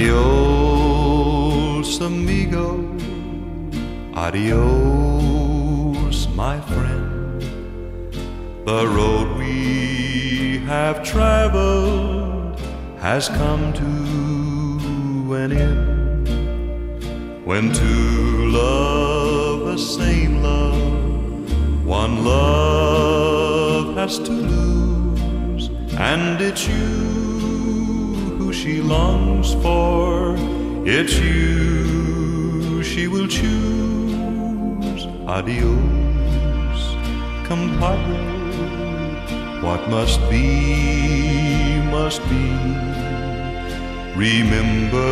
Adios, amigo. Adios, my friend. The road we have traveled has come to an end. When two love the same love, one love has to lose, and it's you she longs for. It's you she will choose. Adios, compadre. What must be, must be. Remember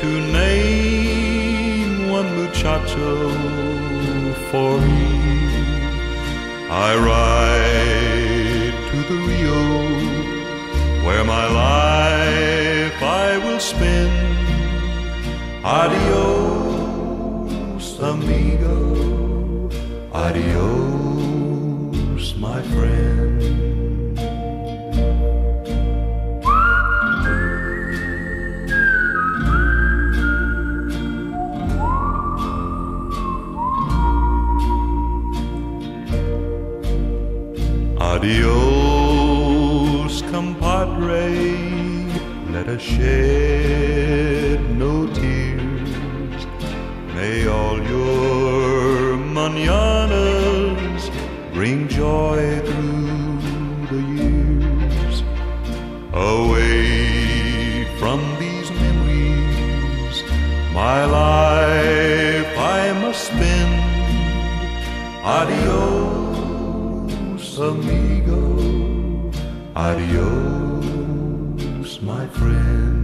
to name one muchacho for me. I ride to the Rio where my life will spend. Adios, amigo. Adios, my friend. Adios, compadre. Us shed no tears. May all your mananas bring joy through the years. Away from these memories, my life I must spend. Adios, amigo. Adios, my friend.